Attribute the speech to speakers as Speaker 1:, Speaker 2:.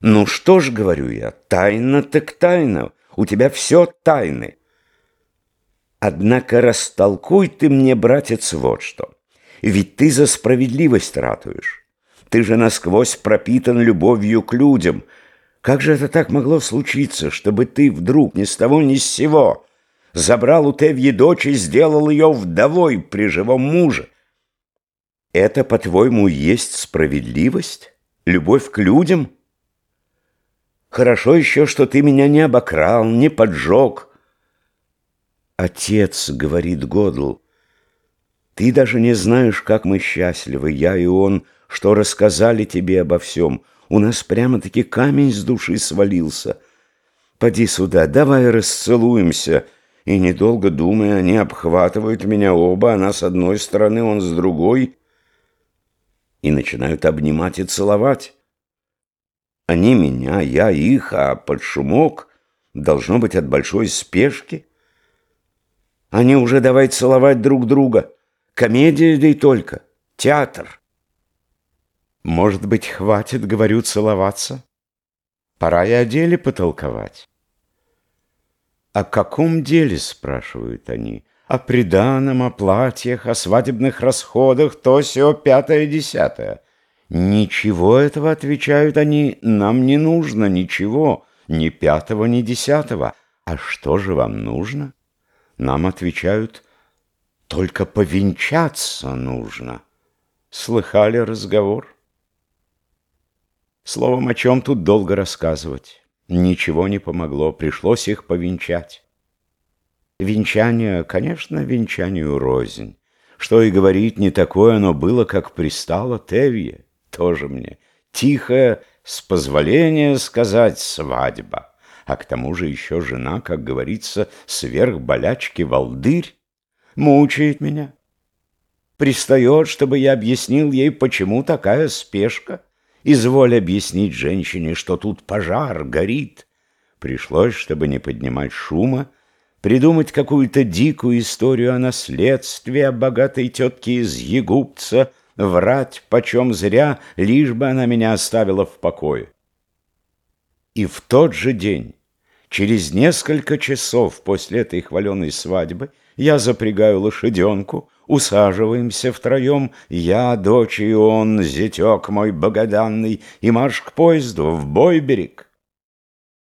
Speaker 1: Ну что ж, говорю я, тайна так тайна, у тебя все тайны. Однако растолкуй ты мне, братец, вот что. Ведь ты за справедливость ратуешь. Ты же насквозь пропитан любовью к людям. Как же это так могло случиться, чтобы ты вдруг ни с того ни с сего забрал у Тевьи дочь и сделал ее вдовой при живом муже? Это, по-твоему, есть справедливость? Любовь к людям? Хорошо еще, что ты меня не обокрал, не поджег. Отец, — говорит Годл, — ты даже не знаешь, как мы счастливы, я и он, что рассказали тебе обо всем. У нас прямо-таки камень с души свалился. Поди сюда, давай расцелуемся. И, недолго думая, они обхватывают меня оба, она с одной стороны, он с другой, и начинают обнимать и целовать. Они меня, я их, а под шумок должно быть от большой спешки. Они уже давай целовать друг друга. Комедия, да и только. Театр. Может быть, хватит, говорю, целоваться? Пора и о деле потолковать. О каком деле, спрашивают они? О приданом, о платьях, о свадебных расходах, то все пятое-десятое. Ничего этого, отвечают они, нам не нужно, ничего, ни пятого, ни десятого. А что же вам нужно? Нам отвечают, только повенчаться нужно. Слыхали разговор? Словом, о чем тут долго рассказывать? Ничего не помогло, пришлось их повенчать. Венчание, конечно, венчанию рознь. Что и говорить, не такое оно было, как пристало Тевье тоже мне. Тихая, с позволения сказать, свадьба. А к тому же еще жена, как говорится, сверхболячки волдырь, мучает меня. Пристает, чтобы я объяснил ей, почему такая спешка. Изволь объяснить женщине, что тут пожар горит. Пришлось, чтобы не поднимать шума, придумать какую-то дикую историю о наследстве, о богатой тетке из Егупца, врать почем зря, лишь бы она меня оставила в покое. И в тот же день, через несколько часов после этой хваленой свадьбы, я запрягаю лошаденку, усаживаемся втроем, я, дочь и он, зятек мой богоданный, и марш к поезду в Бойберег.